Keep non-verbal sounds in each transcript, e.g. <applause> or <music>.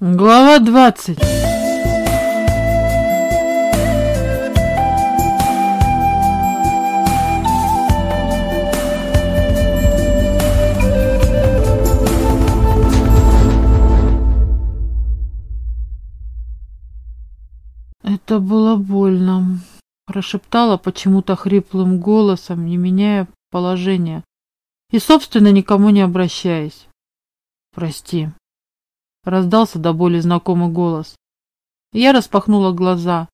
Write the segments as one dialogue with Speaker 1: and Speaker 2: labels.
Speaker 1: Глава двадцать Это было больно, прошептала почему-то хриплым голосом, не меняя положения и, собственно, никому не обращаясь. Прости. Раздался до боли знакомый голос. Я распахнула глаза.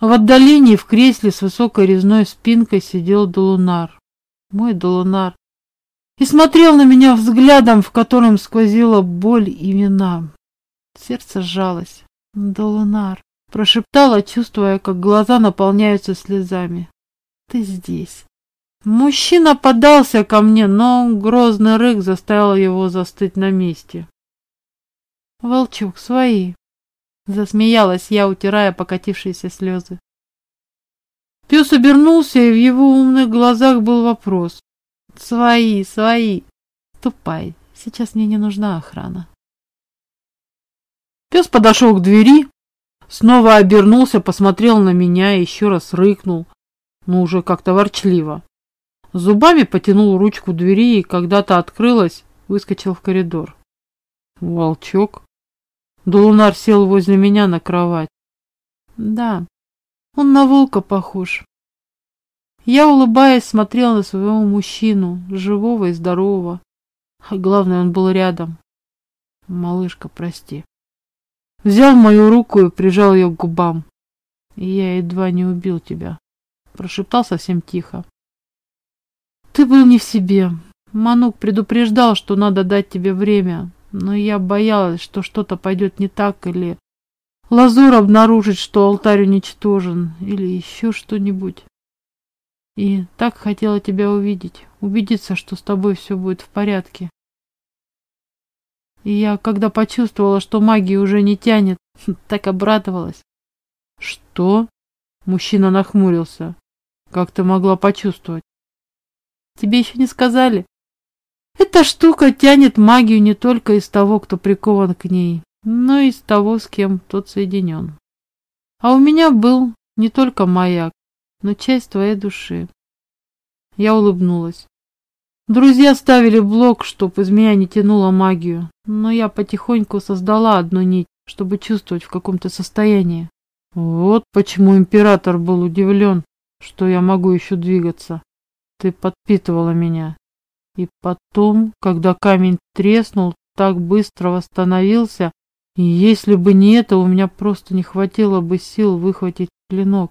Speaker 1: В отдалении в кресле с высокой резной спинкой сидел Долунар. Мой Долунар. И смотрел на меня взглядом, в котором сквозила боль и вина. Сердце сжалось. Долунар. Прошептала, чувствуя, как глаза наполняются слезами. Ты здесь. Мужчина подался ко мне, но грозный рык заставил его застыть на месте. «Волчук, свои!» Засмеялась я, утирая покатившиеся слезы. Пес обернулся, и в его умных глазах был вопрос. «Свои, свои! Ступай, сейчас мне не нужна охрана». Пес подошел к двери, снова обернулся, посмотрел на меня и еще раз рыкнул, но уже как-то ворчливо. Зубами потянул ручку двери и когда-то открылась, выскочил в коридор. Волчок. Долунар сел возле меня на кровать. Да, он на волка похож. Я, улыбаясь, смотрела на своего мужчину, живого и здорового. А главное, он был рядом. Малышка, прости. Взял мою руку и прижал ее к губам. Я едва не убил тебя. Прошептал совсем тихо. Ты был не в себе. Манук предупреждал, что надо дать тебе время, но я боялась, что что-то пойдет не так, или Лазур обнаружит, что алтарь уничтожен, или еще что-нибудь. И так хотела тебя увидеть, убедиться, что с тобой все будет в порядке. И я, когда почувствовала, что магия уже не тянет, <laughs> так обрадовалась. Что? Мужчина нахмурился. Как ты могла почувствовать? Тебе еще не сказали? Эта штука тянет магию не только из того, кто прикован к ней, но и из того, с кем тот соединен. А у меня был не только маяк, но часть твоей души. Я улыбнулась. Друзья ставили блок, чтоб из меня не тянуло магию, но я потихоньку создала одну нить, чтобы чувствовать в каком-то состоянии. Вот почему император был удивлен, что я могу еще двигаться. Ты подпитывала меня. И потом, когда камень треснул, так быстро восстановился, и если бы не это, у меня просто не хватило бы сил выхватить клинок.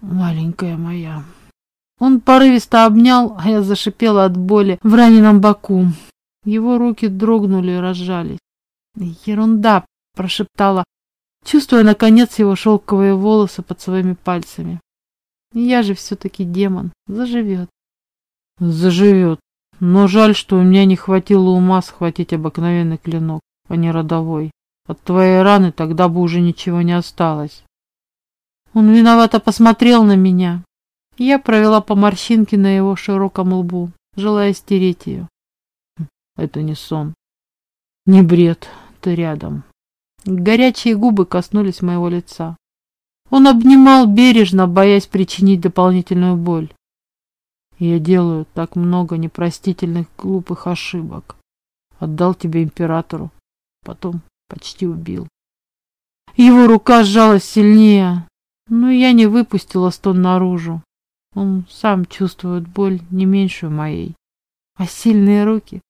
Speaker 1: Маленькая моя. Он порывисто обнял, а я зашипела от боли в раненом боку. Его руки дрогнули и разжались. «Ерунда!» – прошептала, чувствуя, наконец, его шелковые волосы под своими пальцами. «Я же все-таки демон. Заживет». «Заживет. Но жаль, что у меня не хватило ума схватить обыкновенный клинок, а не родовой. От твоей раны тогда бы уже ничего не осталось. Он виновато посмотрел на меня. Я провела по морщинке на его широком лбу, желая стереть ее. Хм, это не сон. Не бред, ты рядом. Горячие губы коснулись моего лица. Он обнимал бережно, боясь причинить дополнительную боль. Я делаю так много непростительных глупых ошибок. Отдал тебе императору, потом почти убил. Его рука сжалась сильнее, но я не выпустила стон наружу. Он сам чувствует боль не меньше моей. А сильные руки,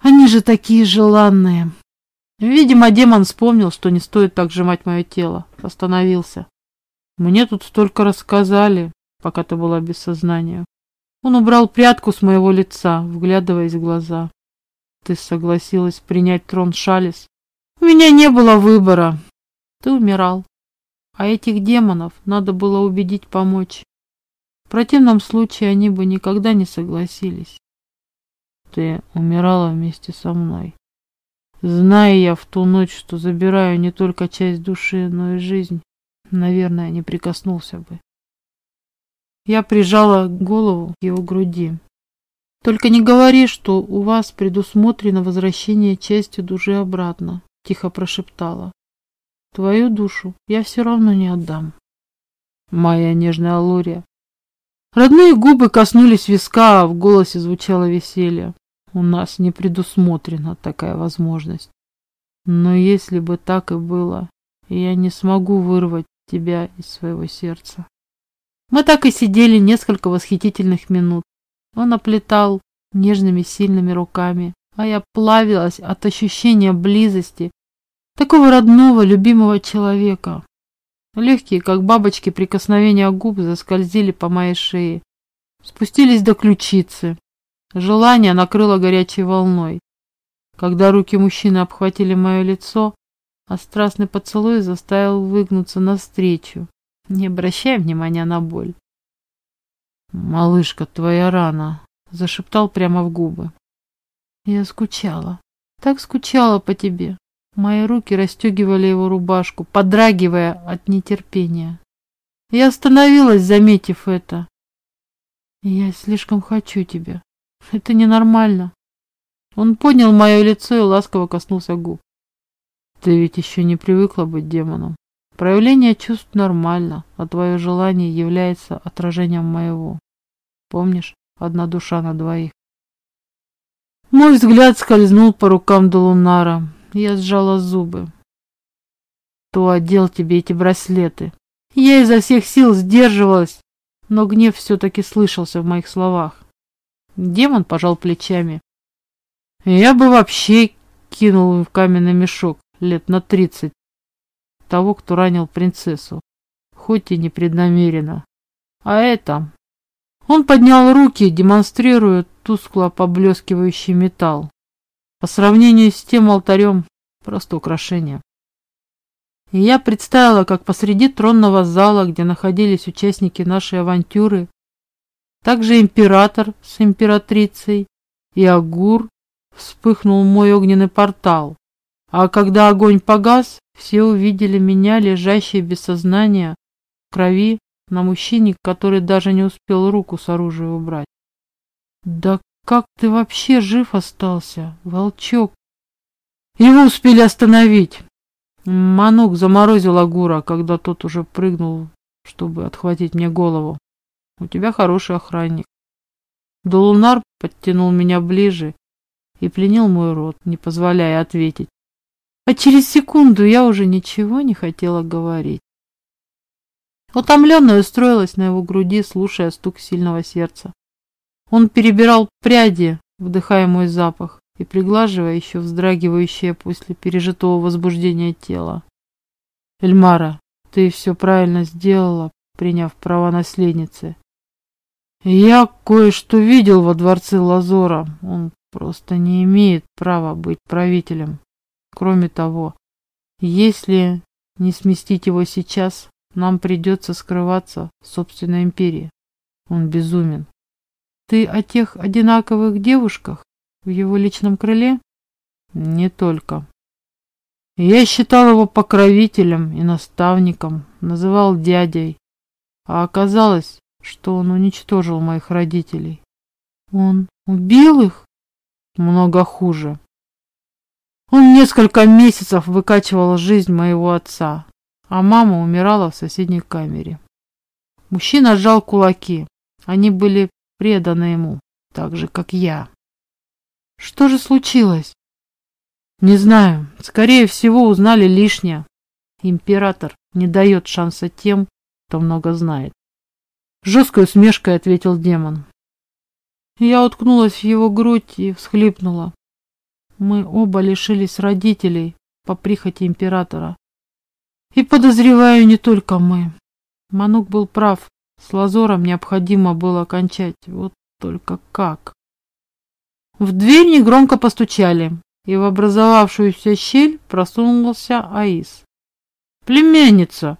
Speaker 1: они же такие желанные. Видимо, демон вспомнил, что не стоит так сжимать мое тело. Остановился. Мне тут столько рассказали, пока ты была без сознания. Он убрал прядку с моего лица, вглядываясь в глаза. Ты согласилась принять трон Шалис? У меня не было выбора. Ты умирал. А этих демонов надо было убедить помочь. В противном случае они бы никогда не согласились. Ты умирала вместе со мной. Зная я в ту ночь, что забираю не только часть души, но и жизнь, наверное, не прикоснулся бы. Я прижала голову к его груди. Только не говори, что у вас предусмотрено возвращение части души обратно. тихо прошептала. Твою душу я все равно не отдам. Моя нежная Алория. Родные губы коснулись виска, а в голосе звучало веселье. У нас не предусмотрена такая возможность. Но если бы так и было, я не смогу вырвать тебя из своего сердца. Мы так и сидели несколько восхитительных минут. Он оплетал нежными сильными руками, а я плавилась от ощущения близости такого родного, любимого человека. Легкие, как бабочки, прикосновения губ заскользили по моей шее, спустились до ключицы. Желание накрыло горячей волной. Когда руки мужчины обхватили мое лицо, а страстный поцелуй заставил выгнуться навстречу, не обращая внимания на боль. «Малышка, твоя рана!» — зашептал прямо в губы. Я скучала, так скучала по тебе. Мои руки расстегивали его рубашку, подрагивая от нетерпения. Я остановилась, заметив это. Я слишком хочу тебя. Это ненормально. Он поднял мое лицо и ласково коснулся губ. Ты ведь еще не привыкла быть демоном. Проявление чувств нормально, а твое желание является отражением моего. Помнишь, одна душа на двоих. Мой взгляд скользнул по рукам до Лунара. Я сжала зубы. Кто одел тебе эти браслеты? Я изо всех сил сдерживалась, но гнев все-таки слышался в моих словах. Демон пожал плечами. Я бы вообще кинул в каменный мешок лет на тридцать того, кто ранил принцессу, хоть и непреднамеренно. А это... Он поднял руки, демонстрируя тускло поблескивающий металл. По сравнению с тем алтарем, просто украшение. И я представила, как посреди тронного зала, где находились участники нашей авантюры, также император с императрицей и Агур, вспыхнул мой огненный портал. А когда огонь погас, все увидели меня, лежащей без сознания, в крови, на мужчине, который даже не успел руку с оружием убрать. Да как ты вообще жив остался, волчок? Его успели остановить. Манук заморозил Агура, когда тот уже прыгнул, чтобы отхватить мне голову. У тебя хороший охранник. Долунар подтянул меня ближе и пленил мой рот, не позволяя ответить. А через секунду я уже ничего не хотела говорить. Утомленная устроилась на его груди, слушая стук сильного сердца. Он перебирал пряди, вдыхая мой запах и приглаживая еще вздрагивающее после пережитого возбуждения тело. «Эльмара, ты все правильно сделала, приняв права наследницы. Я кое-что видел во дворце Лазора. Он просто не имеет права быть правителем. Кроме того, если не сместить его сейчас, нам придется скрываться в собственной империи. Он безумен. Ты о тех одинаковых девушках в его личном крыле? Не только. Я считал его покровителем и наставником, называл дядей, а оказалось, что он уничтожил моих родителей. Он убил их? Много хуже. Он несколько месяцев выкачивал жизнь моего отца, а мама умирала в соседней камере. Мужчина сжал кулаки. Они были преданы ему, так же, как я. Что же случилось? Не знаю. Скорее всего, узнали лишнее. Император не дает шанса тем, кто много знает. Жесткой усмешкой ответил демон. Я уткнулась в его грудь и всхлипнула. Мы оба лишились родителей по прихоти императора. И подозреваю, не только мы. Манук был прав. С Лазором необходимо было кончать. Вот только как? В дверь негромко постучали, и в образовавшуюся щель просунулся Аис. «Племянница,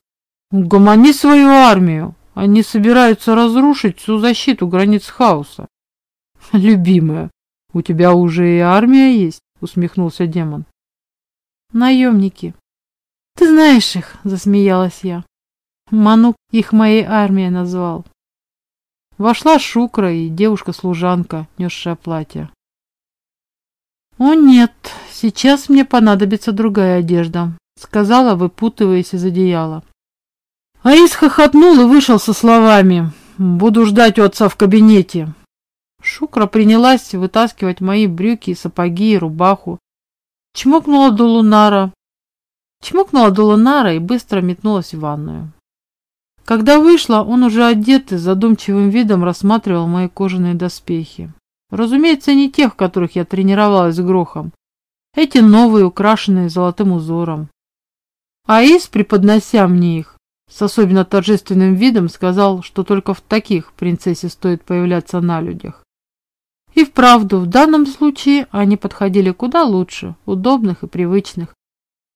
Speaker 1: угомони свою армию. Они собираются разрушить всю защиту границ хаоса». «Любимая, у тебя уже и армия есть?» Усмехнулся демон. «Наемники. Ты знаешь их», засмеялась я. Манук их моей армией назвал. Вошла Шукра и девушка-служанка, несшая платье. «О нет, сейчас мне понадобится другая одежда», сказала, выпутываясь из одеяла. Аис хохотнул и вышел со словами «Буду ждать отца в кабинете». Шукра принялась вытаскивать мои брюки, сапоги и рубаху. Чмокнула до Лунара. Чмокнула до Лунара и быстро метнулась в ванную. Когда вышла, он уже одетый, задумчивым видом рассматривал мои кожаные доспехи. Разумеется, не тех, которых я тренировалась с грохом. Эти новые, украшенные золотым узором. Аис, преподнося мне их, с особенно торжественным видом сказал, что только в таких принцессе стоит появляться на людях. И вправду, в данном случае они подходили куда лучше, удобных и привычных,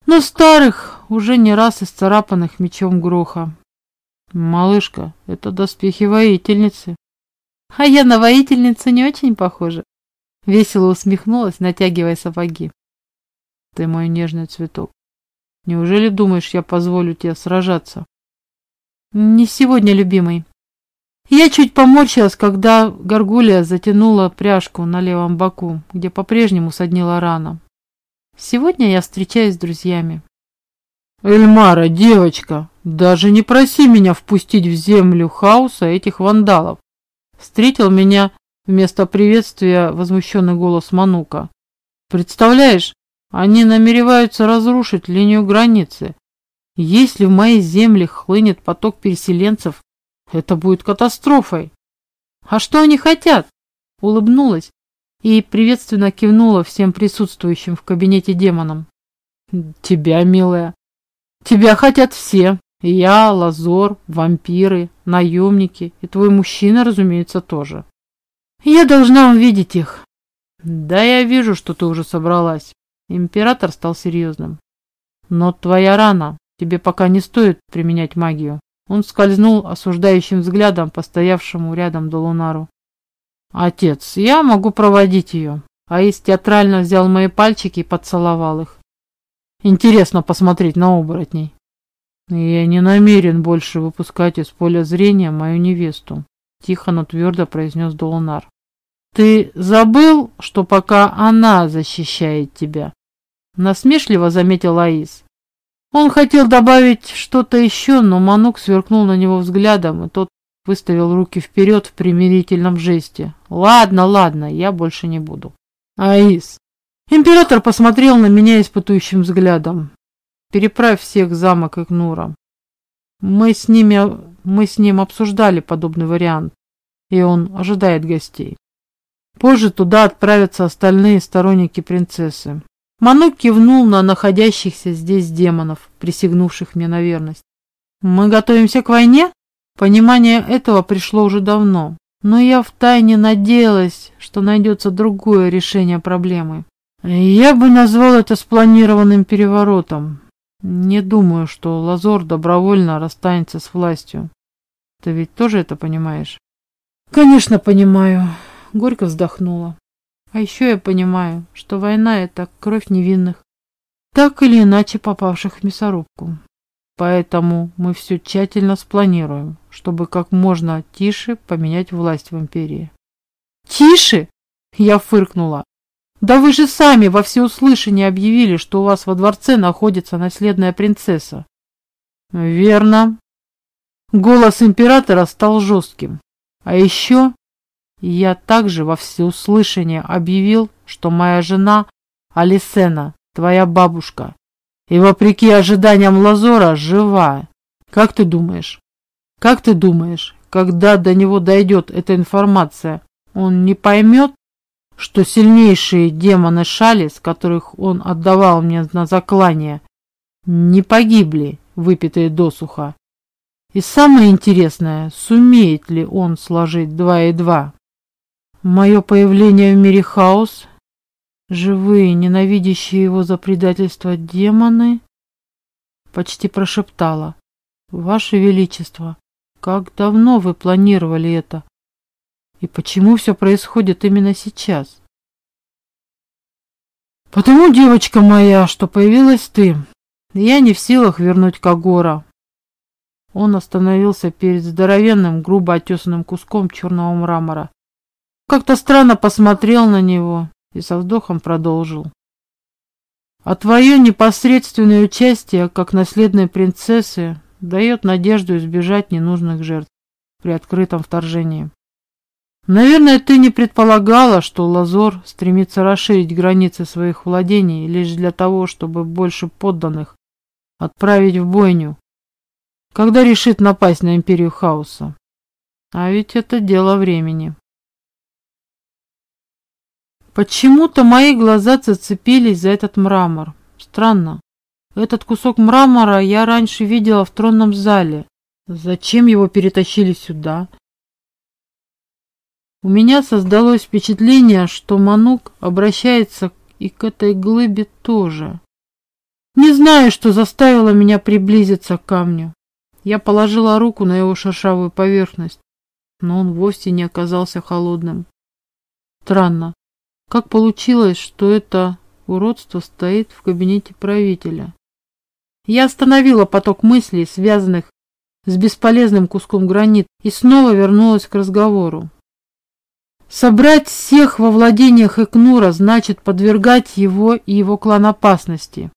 Speaker 1: но старых, уже не раз исцарапанных мечом гроха. «Малышка, это доспехи воительницы». «А я на воительницу не очень похожа», — весело усмехнулась, натягивая сапоги. «Ты мой нежный цветок. Неужели думаешь, я позволю тебе сражаться?» «Не сегодня, любимый». Я чуть поморщилась, когда горгулья затянула пряжку на левом боку, где по-прежнему соднила рана. Сегодня я встречаюсь с друзьями. Эльмара, девочка, даже не проси меня впустить в землю хаоса этих вандалов. Встретил меня вместо приветствия возмущенный голос Манука. Представляешь, они намереваются разрушить линию границы. Если в моей земле хлынет поток переселенцев, это будет катастрофой. А что они хотят? Улыбнулась и приветственно кивнула всем присутствующим в кабинете демонам. Тебя, милая, Тебя хотят все. Я, Лазор, вампиры, наемники и твой мужчина, разумеется, тоже. Я должна увидеть их. Да, я вижу, что ты уже собралась. Император стал серьезным. Но твоя рана. Тебе пока не стоит применять магию. Он скользнул осуждающим взглядом по стоявшему рядом Долунару. Отец, я могу проводить ее. Аис театрально взял мои пальчики и поцеловал их. Интересно посмотреть на оборотней. Я не намерен больше выпускать из поля зрения мою невесту, тихо, но твердо произнес Долунар. Ты забыл, что пока она защищает тебя? Насмешливо заметил Аис. Он хотел добавить что-то еще, но Манук сверкнул на него взглядом, и тот выставил руки вперед в примирительном жесте. Ладно, ладно, я больше не буду. Аис, Император посмотрел на меня испытующим взглядом. Переправь всех в замок Игнура. Мы с ними, мы с ним обсуждали подобный вариант, и он ожидает гостей. Позже туда отправятся остальные сторонники принцессы. Манук кивнул на находящихся здесь демонов, присягнувших мне на верность. Мы готовимся к войне? Понимание этого пришло уже давно, но я втайне надеялась, что найдется другое решение проблемы. Я бы назвал это спланированным переворотом. Не думаю, что Лазор добровольно расстанется с властью. Ты ведь тоже это понимаешь? Конечно, понимаю. Горько вздохнула. А еще я понимаю, что война — это кровь невинных, так или иначе попавших в мясорубку. Поэтому мы все тщательно спланируем, чтобы как можно тише поменять власть в империи. Тише? Я фыркнула. Да вы же сами во всеуслышание объявили, что у вас во дворце находится наследная принцесса. Верно. Голос императора стал жестким. А еще я также во всеуслышание объявил, что моя жена Алисена, твоя бабушка, и вопреки ожиданиям Лазора жива. Как ты думаешь? Как ты думаешь, когда до него дойдет эта информация, он не поймет, что сильнейшие демоны Шалис, которых он отдавал мне на заклание, не погибли, выпитые досуха. И самое интересное, сумеет ли он сложить два и два. Мое появление в мире хаос, живые, ненавидящие его за предательство демоны, почти прошептала. Ваше Величество, как давно вы планировали это? И почему все происходит именно сейчас? Потому, девочка моя, что появилась ты. Я не в силах вернуть Кагора. Он остановился перед здоровенным, грубо отесанным куском черного мрамора. Как-то странно посмотрел на него и со вздохом продолжил. А твое непосредственное участие, как наследной принцессы, дает надежду избежать ненужных жертв при открытом вторжении. Наверное, ты не предполагала, что Лазор стремится расширить границы своих владений лишь для того, чтобы больше подданных отправить в бойню, когда решит напасть на Империю Хаоса. А ведь это дело времени. Почему-то мои глаза зацепились за этот мрамор. Странно. Этот кусок мрамора я раньше видела в тронном зале. Зачем его перетащили сюда? У меня создалось впечатление, что Манук обращается и к этой глыбе тоже. Не знаю, что заставило меня приблизиться к камню. Я положила руку на его шершавую поверхность, но он вовсе не оказался холодным. Странно, как получилось, что это уродство стоит в кабинете правителя? Я остановила поток мыслей, связанных с бесполезным куском гранита, и снова вернулась к разговору. Собрать всех во владениях Экнура значит подвергать его и его клан опасности.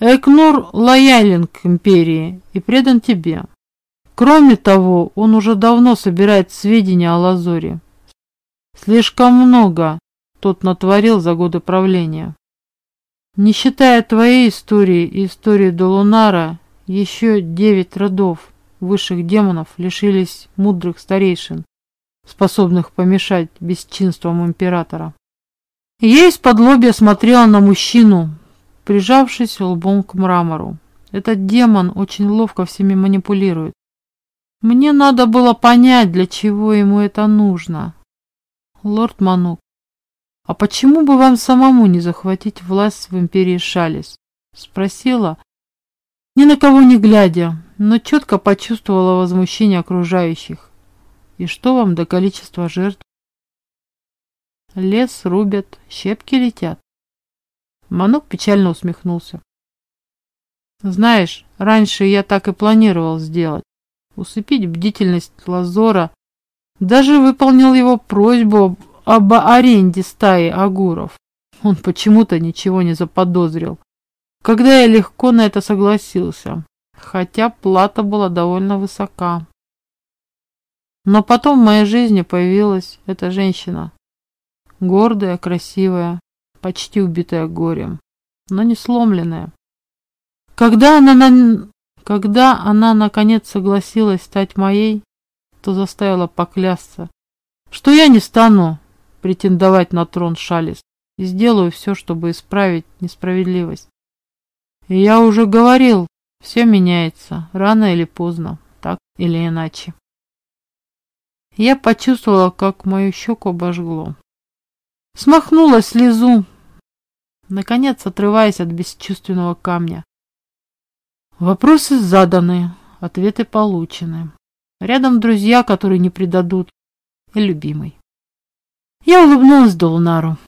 Speaker 1: Экнур лоялен к империи и предан тебе. Кроме того, он уже давно собирает сведения о Лазоре. Слишком много тот натворил за годы правления. Не считая твоей истории и истории Долунара, еще девять родов высших демонов лишились мудрых старейшин, способных помешать бесчинствам императора. Я из-под лобья смотрела на мужчину, прижавшись лбом к мрамору. Этот демон очень ловко всеми манипулирует. Мне надо было понять, для чего ему это нужно. Лорд Манук, а почему бы вам самому не захватить власть в империи Шалис? Спросила, ни на кого не глядя, но четко почувствовала возмущение окружающих. И что вам до количества жертв? Лес рубят, щепки летят. Манук печально усмехнулся. Знаешь, раньше я так и планировал сделать. Усыпить бдительность Лазора. Даже выполнил его просьбу об аренде стаи агуров. Он почему-то ничего не заподозрил. Когда я легко на это согласился, хотя плата была довольно высока. Но потом в моей жизни появилась эта женщина. Гордая, красивая, почти убитая горем, но не сломленная. Когда она, на... Когда она наконец согласилась стать моей, то заставила поклясться, что я не стану претендовать на трон Шалис и сделаю все, чтобы исправить несправедливость. И я уже говорил, все меняется, рано или поздно, так или иначе. Я почувствовала, как мою щеку обожгло. Смахнула слезу, наконец отрываясь от бесчувственного камня. Вопросы заданы, ответы получены. Рядом друзья, которые не предадут, и любимый. Я улыбнулась Долунару.